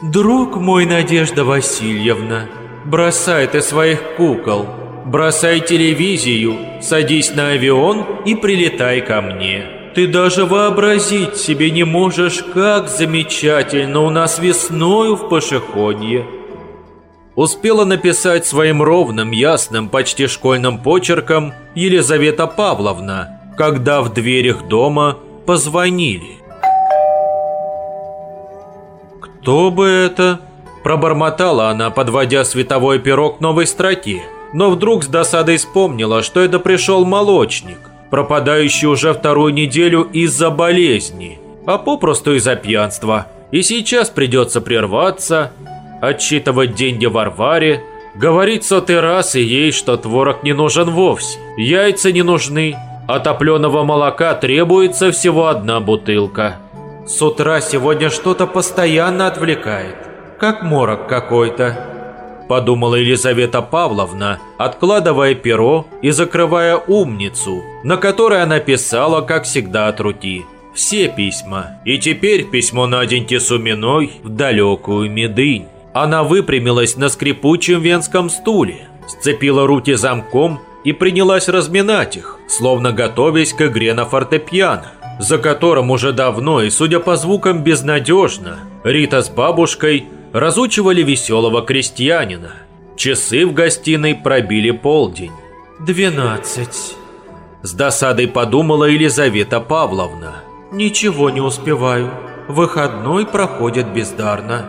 Друг мой, Надежда Васильевна, бросай ты своих кукол, бросай телевизию, садись на авион и прилетай ко мне. Ты даже вообразить себе не можешь, как замечательно у нас весною в Пашиходье. Успела написать своим ровным, ясным, почти школьным почерком Елизавета Павловна, когда в дверях дома позвонили. «Кто бы это?» Пробормотала она, подводя световой пирог новой строки, но вдруг с досадой вспомнила, что это пришел молочник, пропадающий уже вторую неделю из-за болезни, а попросту из-за пьянства. И сейчас придется прерваться, отчитывать деньги Варваре, говорить сотый раз и ей, что творог не нужен вовсе, яйца не нужны, топленого молока требуется всего одна бутылка. С утра сегодня что-то постоянно отвлекает, как морок какой-то. Подумала Елизавета Павловна, откладывая перо и закрывая умницу, на которой она писала, как всегда, от руки. Все письма. И теперь письмо Наденьки Суминой в далекую Медынь. Она выпрямилась на скрипучем венском стуле, сцепила руки замком и принялась разминать их, словно готовясь к игре на фортепиано за которым уже давно и, судя по звукам, безнадежно, Рита с бабушкой разучивали веселого крестьянина. Часы в гостиной пробили полдень. «Двенадцать», – с досадой подумала Елизавета Павловна. «Ничего не успеваю. Выходной проходит бездарно».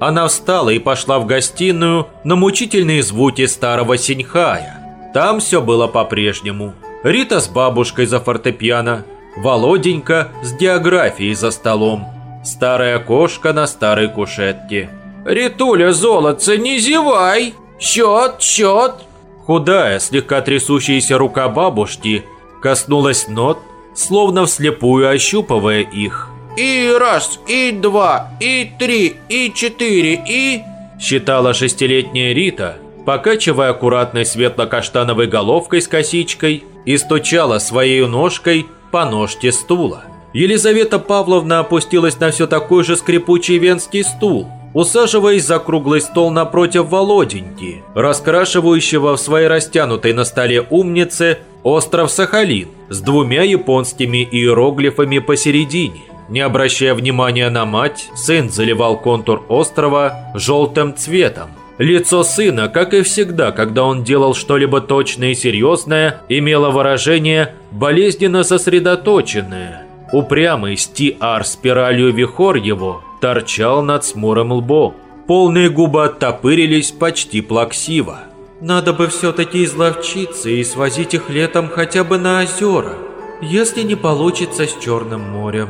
Она встала и пошла в гостиную на мучительные звуки старого синьхая. Там все было по-прежнему. Рита с бабушкой за фортепиано – Володенька с географией за столом. Старая кошка на старой кушетке. «Ритуля, золотце, не зевай! Счет, счет!» Худая, слегка трясущаяся рука бабушки коснулась нот, словно вслепую ощупывая их. «И раз, и два, и три, и четыре, и...» Считала шестилетняя Рита, покачивая аккуратной светло-каштановой головкой с косичкой и стучала своей ножкой по ножке стула. Елизавета Павловна опустилась на все такой же скрипучий венский стул, усаживаясь за круглый стол напротив Володеньки, раскрашивающего в своей растянутой на столе умнице остров Сахалин с двумя японскими иероглифами посередине. Не обращая внимания на мать, сын заливал контур острова желтым цветом, Лицо сына, как и всегда, когда он делал что-либо точное и серьезное, имело выражение болезненно сосредоточенное. Упрямый стиар спиралью вихор его торчал над смурым лбом. Полные губы оттопырились почти плаксиво. «Надо бы все-таки изловчиться и свозить их летом хотя бы на озера, если не получится с Черным морем»,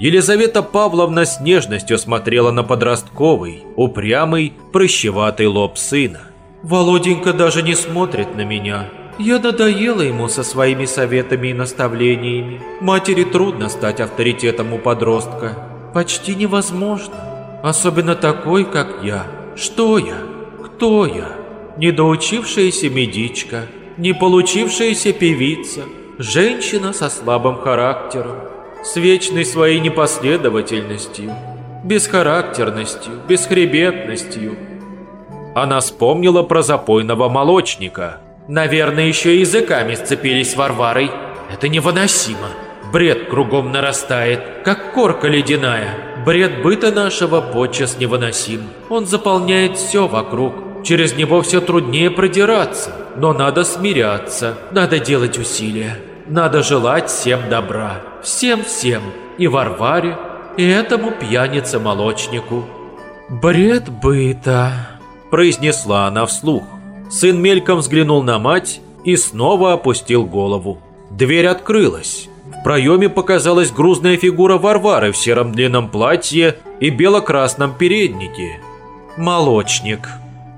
Елизавета Павловна с нежностью смотрела на подростковый, упрямый, прыщеватый лоб сына. «Володенька даже не смотрит на меня. Я надоела ему со своими советами и наставлениями. Матери трудно стать авторитетом у подростка. Почти невозможно. Особенно такой, как я. Что я? Кто я? Недоучившаяся медичка, не получившаяся певица, женщина со слабым характером, с вечной своей непоследовательностью, бесхарактерностью, бесхребетностью. Она вспомнила про запойного молочника. Наверное, еще языками сцепились с Варварой. Это невыносимо. Бред кругом нарастает, как корка ледяная. Бред быта нашего подчас невыносим. Он заполняет все вокруг. Через него все труднее продираться. Но надо смиряться, надо делать усилия. Надо желать всем добра. Всем-всем. И Варваре, и этому пьянице-молочнику. «Бред быта», – произнесла она вслух. Сын мельком взглянул на мать и снова опустил голову. Дверь открылась. В проеме показалась грузная фигура Варвары в сером длинном платье и бело-красном переднике. «Молочник».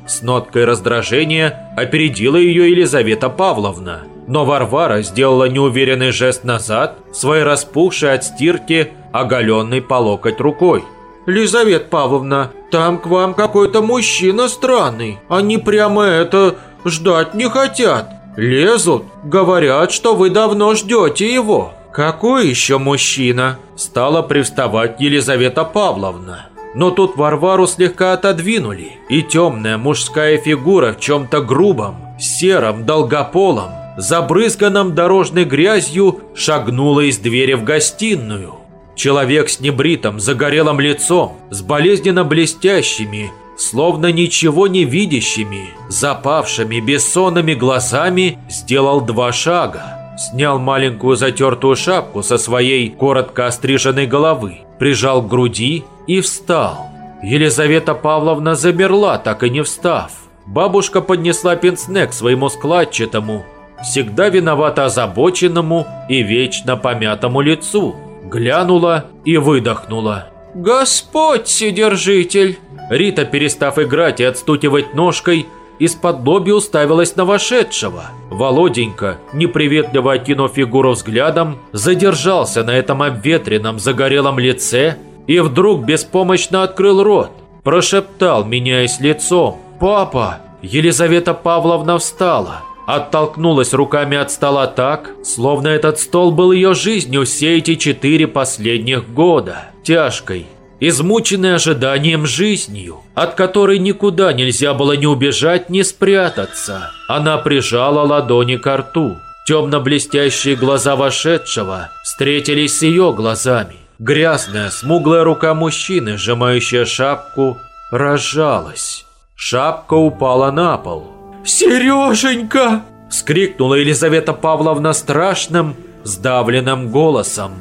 С ноткой раздражения опередила ее Елизавета Павловна – но Варвара сделала неуверенный жест назад, своей распухшей от стирки, оголенной по локоть рукой. «Лизавета Павловна, там к вам какой-то мужчина странный. Они прямо это ждать не хотят. Лезут, говорят, что вы давно ждете его». «Какой еще мужчина?» Стала привставать Елизавета Павловна. Но тут Варвару слегка отодвинули, и темная мужская фигура в чем-то грубом, сером, долгополом, забрызганном дорожной грязью, шагнула из двери в гостиную. Человек с небритым, загорелым лицом, с болезненно блестящими, словно ничего не видящими, запавшими, бессонными глазами, сделал два шага. Снял маленькую затертую шапку со своей коротко остриженной головы, прижал к груди и встал. Елизавета Павловна замерла, так и не встав. Бабушка поднесла пенсне к своему складчатому, всегда виновато озабоченному и вечно помятому лицу. Глянула и выдохнула. «Господь Вседержитель!» Рита, перестав играть и отстукивать ножкой, из-под лоби уставилась на вошедшего. Володенька, неприветливо окинув фигуру взглядом, задержался на этом обветренном загорелом лице и вдруг беспомощно открыл рот. Прошептал, меняясь лицом. «Папа!» Елизавета Павловна встала. Оттолкнулась руками от стола так, словно этот стол был ее жизнью все эти четыре последних года. Тяжкой, измученной ожиданием жизнью, от которой никуда нельзя было ни убежать, ни спрятаться. Она прижала ладони к рту. Темно-блестящие глаза вошедшего встретились с ее глазами. Грязная, смуглая рука мужчины, сжимающая шапку, разжалась. Шапка упала на пол. «Сереженька!» – вскрикнула Елизавета Павловна страшным, сдавленным голосом.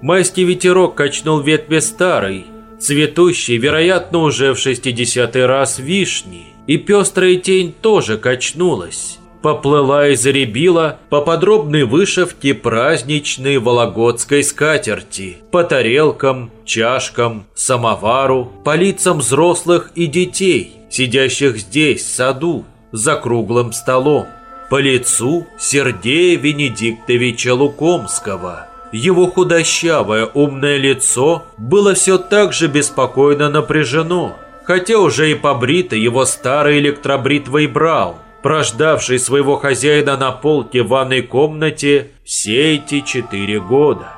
Майский ветерок качнул ветви старой, цветущей, вероятно, уже в шестидесятый раз вишни, и пестрая тень тоже качнулась поплыла и заребила по подробной вышивке праздничной вологодской скатерти, по тарелкам, чашкам, самовару, по лицам взрослых и детей, сидящих здесь, в саду, за круглым столом, по лицу Сергея Венедиктовича Лукомского. Его худощавое умное лицо было все так же беспокойно напряжено, хотя уже и побрито его старой электробритвой брал – прождавший своего хозяина на полке в ванной комнате все эти четыре года.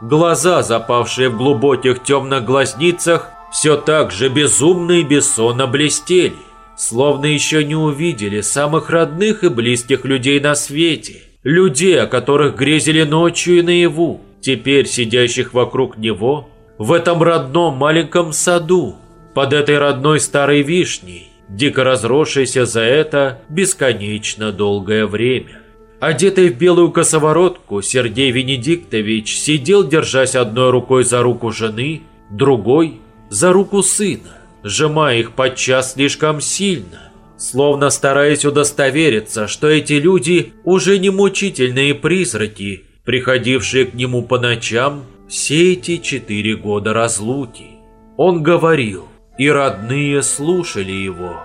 Глаза, запавшие в глубоких темных глазницах, все так же безумно и бессонно блестели, словно еще не увидели самых родных и близких людей на свете, людей, о которых грезили ночью и наяву, теперь сидящих вокруг него в этом родном маленьком саду, под этой родной старой вишней, дико разросшийся за это бесконечно долгое время. Одетый в белую косоворотку, Сергей Венедиктович сидел, держась одной рукой за руку жены, другой – за руку сына, сжимая их подчас слишком сильно, словно стараясь удостовериться, что эти люди уже не мучительные призраки, приходившие к нему по ночам все эти четыре года разлуки. Он говорил, и родные слушали его.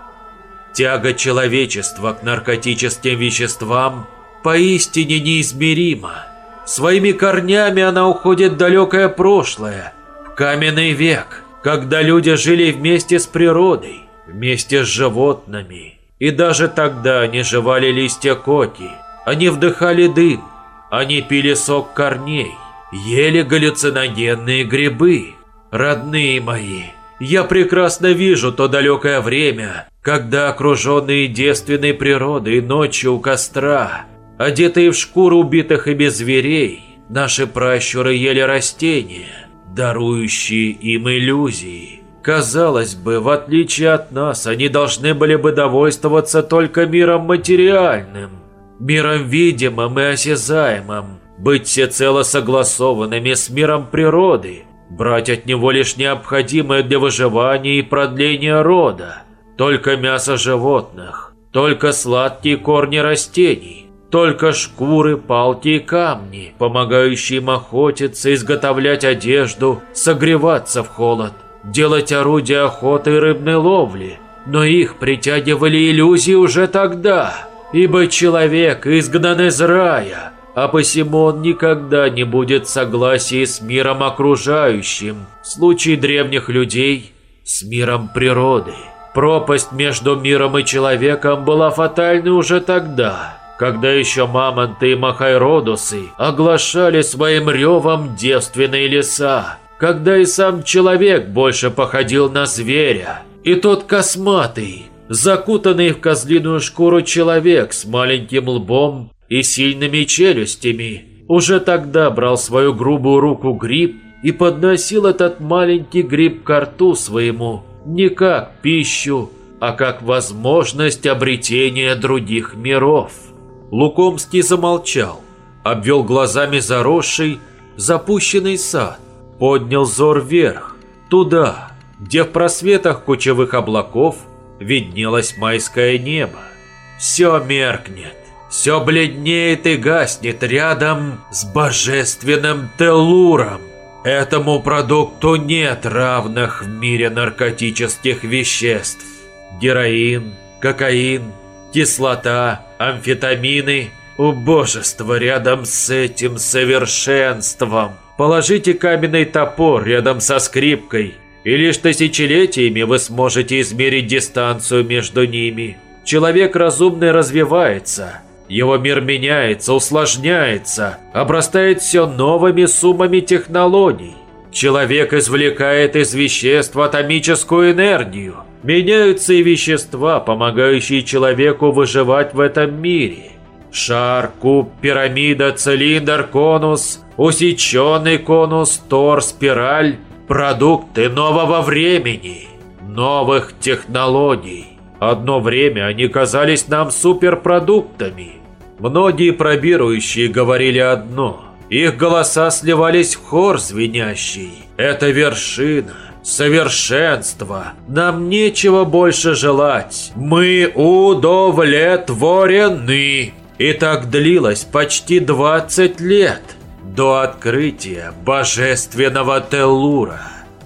Тяга человечества к наркотическим веществам поистине неизмерима. Своими корнями она уходит в далекое прошлое, в каменный век, когда люди жили вместе с природой, вместе с животными. И даже тогда они жевали листья коки, они вдыхали дым, они пили сок корней, ели галлюциногенные грибы. Родные мои, я прекрасно вижу то далекое время, когда окруженные девственной природой ночью у костра, одетые в шкуру убитых ими зверей, наши пращуры ели растения, дарующие им иллюзии. Казалось бы, в отличие от нас, они должны были бы довольствоваться только миром материальным, миром видимым и осязаемым, быть всецело согласованными с миром природы, брать от него лишь необходимое для выживания и продления рода, только мясо животных, только сладкие корни растений, только шкуры, палки и камни, помогающие им охотиться, изготовлять одежду, согреваться в холод, делать орудия охоты и рыбной ловли. Но их притягивали иллюзии уже тогда, ибо человек изгнан из рая – а посему он никогда не будет в согласии с миром окружающим, в случае древних людей с миром природы. Пропасть между миром и человеком была фатальной уже тогда, когда еще мамонты и махайродусы оглашали своим ревом девственные леса, когда и сам человек больше походил на зверя, и тот косматый, закутанный в козлиную шкуру человек с маленьким лбом и сильными челюстями, уже тогда брал свою грубую руку гриб и подносил этот маленький гриб к рту своему не как пищу, а как возможность обретения других миров. Лукомский замолчал, обвел глазами заросший, запущенный сад, поднял взор вверх, туда, где в просветах кучевых облаков виднелось майское небо. Все меркнет, все бледнеет и гаснет рядом с божественным Телуром. Этому продукту нет равных в мире наркотических веществ. Героин, кокаин, кислота, амфетамины, убожество рядом с этим совершенством. Положите каменный топор рядом со скрипкой, и лишь тысячелетиями вы сможете измерить дистанцию между ними. Человек разумный развивается, его мир меняется, усложняется, обрастает все новыми суммами технологий. Человек извлекает из веществ атомическую энергию. Меняются и вещества, помогающие человеку выживать в этом мире. Шар, куб, пирамида, цилиндр, конус, усеченный конус, тор, спираль – продукты нового времени, новых технологий. Одно время они казались нам суперпродуктами. Многие пробирующие говорили одно. Их голоса сливались в хор звенящий. Это вершина, совершенство. Нам нечего больше желать. Мы удовлетворены. И так длилось почти 20 лет до открытия божественного Телура.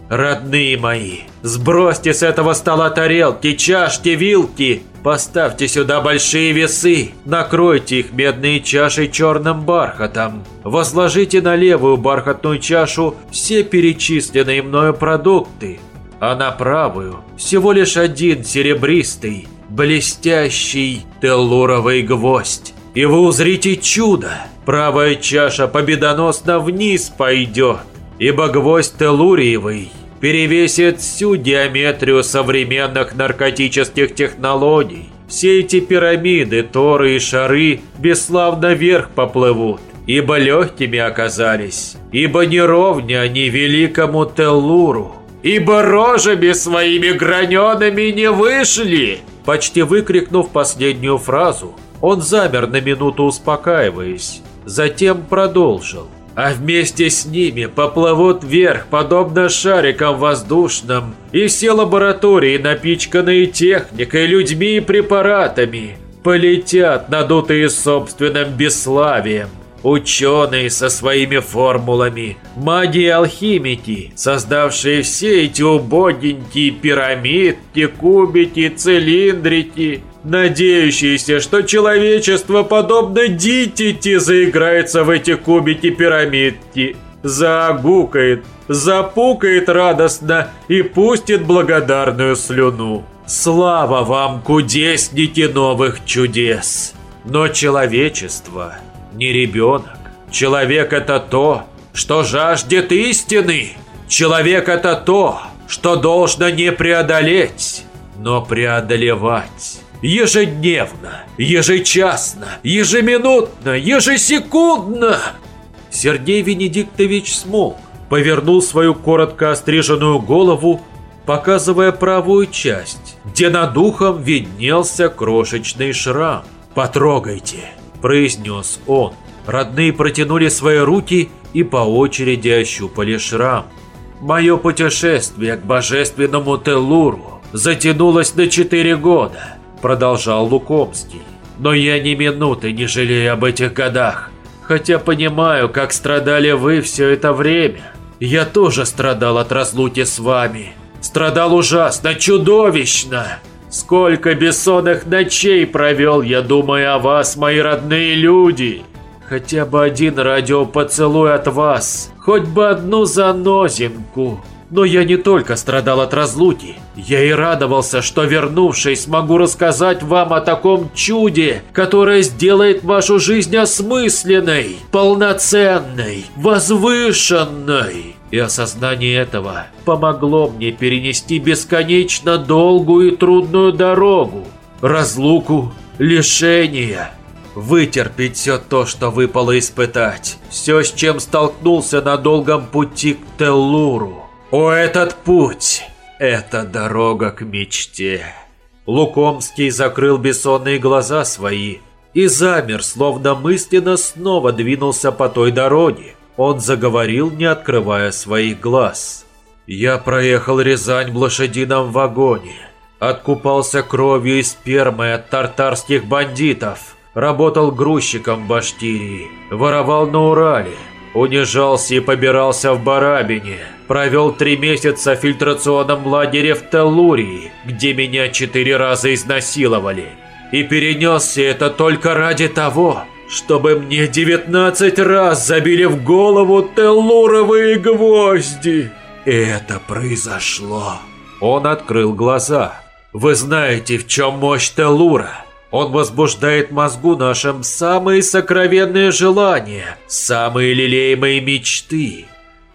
Родные мои, сбросьте с этого стола тарелки, чашки, вилки. Поставьте сюда большие весы, накройте их медные чаши черным бархатом. Возложите на левую бархатную чашу все перечисленные мною продукты, а на правую всего лишь один серебристый, блестящий теллуровый гвоздь. И вы узрите чудо. Правая чаша победоносно вниз пойдет, ибо гвоздь теллуриевый перевесит всю диаметрию современных наркотических технологий. Все эти пирамиды, торы и шары бесславно вверх поплывут, ибо легкими оказались, ибо неровня они великому Теллуру, ибо рожами своими граненными не вышли. Почти выкрикнув последнюю фразу, он замер на минуту успокаиваясь, затем продолжил а вместе с ними поплывут вверх, подобно шарикам воздушным, и все лаборатории, напичканные техникой, людьми и препаратами, полетят, надутые собственным бесславием. Ученые со своими формулами, маги и алхимики, создавшие все эти убогенькие пирамидки, кубики, цилиндрики, надеющиеся, что человечество, подобно дитяти, заиграется в эти кубики-пирамидки, загукает, запукает радостно и пустит благодарную слюну. Слава вам, кудесники новых чудес! Но человечество не ребенок. Человек это то, что жаждет истины. Человек это то, что должно не преодолеть, но преодолевать ежедневно, ежечасно, ежеминутно, ежесекундно. Сергей Венедиктович смолк, повернул свою коротко остриженную голову, показывая правую часть, где над ухом виднелся крошечный шрам. «Потрогайте», – произнес он. Родные протянули свои руки и по очереди ощупали шрам. Мое путешествие к божественному Телуру затянулось на четыре года продолжал Лукомский. Но я ни минуты не жалею об этих годах, хотя понимаю, как страдали вы все это время. Я тоже страдал от разлуки с вами. Страдал ужасно, чудовищно. Сколько бессонных ночей провел я, думая о вас, мои родные люди. Хотя бы один радиопоцелуй от вас, хоть бы одну занозинку. Но я не только страдал от разлуки, я и радовался, что вернувшись смогу рассказать вам о таком чуде, которое сделает вашу жизнь осмысленной, полноценной, возвышенной. И осознание этого помогло мне перенести бесконечно долгую и трудную дорогу, разлуку, лишения, вытерпеть все то, что выпало испытать, все, с чем столкнулся на долгом пути к Теллуру. О, этот путь! Это дорога к мечте. Лукомский закрыл бессонные глаза свои и замер, словно мысленно снова двинулся по той дороге. Он заговорил, не открывая своих глаз. «Я проехал Рязань в лошадином вагоне, откупался кровью и спермой от тартарских бандитов, работал грузчиком в Баштирии, воровал на Урале, унижался и побирался в Барабине, провел три месяца в фильтрационном лагере в Теллурии, где меня четыре раза изнасиловали, и перенесся это только ради того, чтобы мне 19 раз забили в голову теллуровые гвозди. И это произошло. Он открыл глаза. Вы знаете, в чем мощь Теллура? Он возбуждает мозгу нашим самые сокровенные желания, самые лелеемые мечты.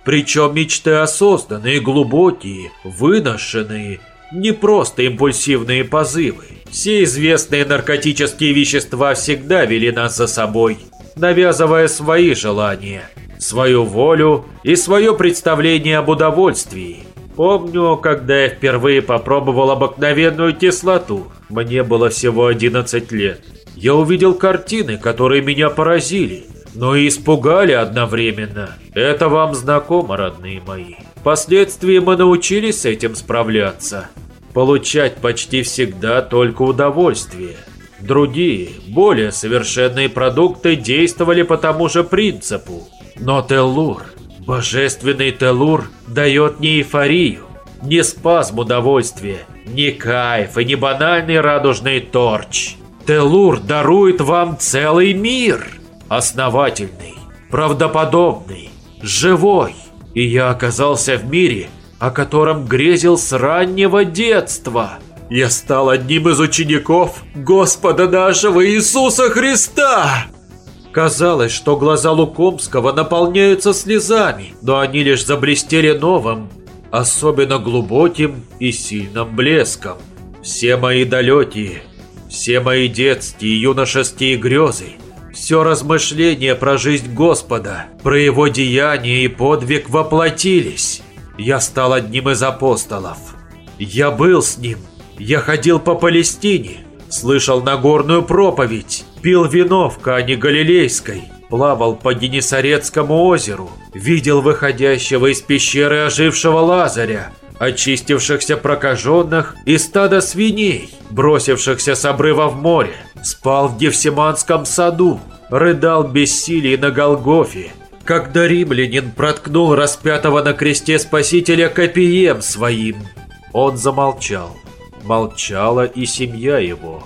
Причем мечты осознанные, глубокие, выношенные, не просто импульсивные позывы. Все известные наркотические вещества всегда вели нас за собой, навязывая свои желания, свою волю и свое представление об удовольствии. Помню, когда я впервые попробовал обыкновенную кислоту, мне было всего 11 лет. Я увидел картины, которые меня поразили, но и испугали одновременно. Это вам знакомо, родные мои. Впоследствии мы научились с этим справляться получать почти всегда только удовольствие. Другие, более совершенные продукты действовали по тому же принципу. Но Теллур, божественный Теллур, дает не эйфорию, не спазм удовольствия, не кайф и не банальный радужный торч. Теллур дарует вам целый мир, основательный, правдоподобный, живой. И я оказался в мире, о котором грезил с раннего детства. Я стал одним из учеников Господа нашего Иисуса Христа. Казалось, что глаза Лукомского наполняются слезами, но они лишь заблестели новым, особенно глубоким и сильным блеском. Все мои далекие, все мои детские и юношеские грезы, все размышления про жизнь Господа, про его деяния и подвиг воплотились. Я стал одним из апостолов. Я был с ним. Я ходил по Палестине, слышал Нагорную проповедь, пил вино в Кане Галилейской, плавал по Генесарецкому озеру, видел выходящего из пещеры ожившего Лазаря, очистившихся прокаженных и стада свиней, бросившихся с обрыва в море, спал в Гефсиманском саду, рыдал без силий на Голгофе, когда римлянин проткнул распятого на кресте спасителя копием своим. Он замолчал. Молчала и семья его.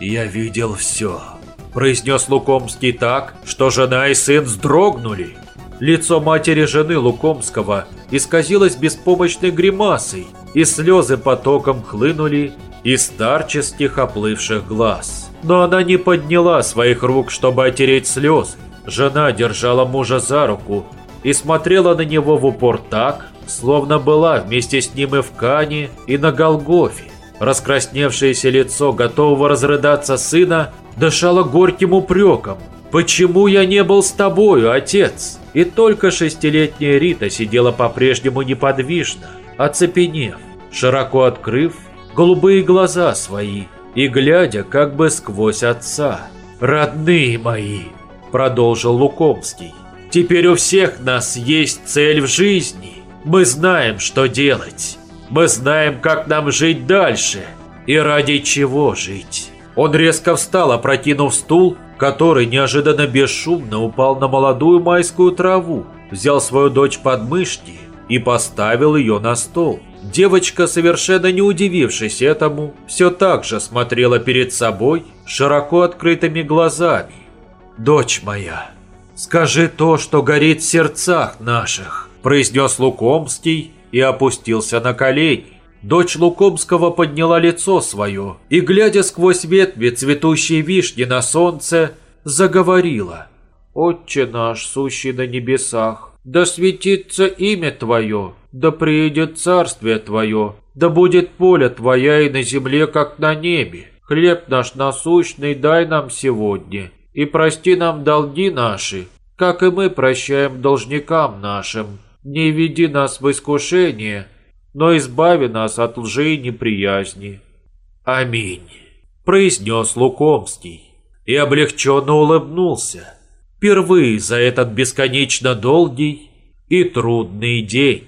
«Я видел все», – произнес Лукомский так, что жена и сын вздрогнули. Лицо матери жены Лукомского исказилось беспомощной гримасой, и слезы потоком хлынули из старческих оплывших глаз. Но она не подняла своих рук, чтобы отереть слезы. Жена держала мужа за руку и смотрела на него в упор так, словно была вместе с ним и в Кане, и на Голгофе. Раскрасневшееся лицо готового разрыдаться сына дышало горьким упреком. «Почему я не был с тобою, отец?» И только шестилетняя Рита сидела по-прежнему неподвижно, оцепенев, широко открыв голубые глаза свои и глядя как бы сквозь отца. «Родные мои!» Продолжил Лукомский. Теперь у всех нас есть цель в жизни. Мы знаем, что делать. Мы знаем, как нам жить дальше и ради чего жить. Он резко встал, опрокинув стул, который неожиданно бесшумно упал на молодую майскую траву, взял свою дочь под мышки и поставил ее на стол. Девочка, совершенно не удивившись этому, все так же смотрела перед собой широко открытыми глазами дочь моя, скажи то, что горит в сердцах наших», произнес Лукомский и опустился на колени. Дочь Лукомского подняла лицо свое и, глядя сквозь ветви цветущей вишни на солнце, заговорила. «Отче наш, сущий на небесах, да светится имя Твое, да приедет царствие Твое, да будет воля Твоя и на земле, как на небе. Хлеб наш насущный дай нам сегодня, и прости нам долги наши, как и мы прощаем должникам нашим. Не веди нас в искушение, но избави нас от лжи и неприязни. Аминь, произнес Лукомский и облегченно улыбнулся. Впервые за этот бесконечно долгий и трудный день.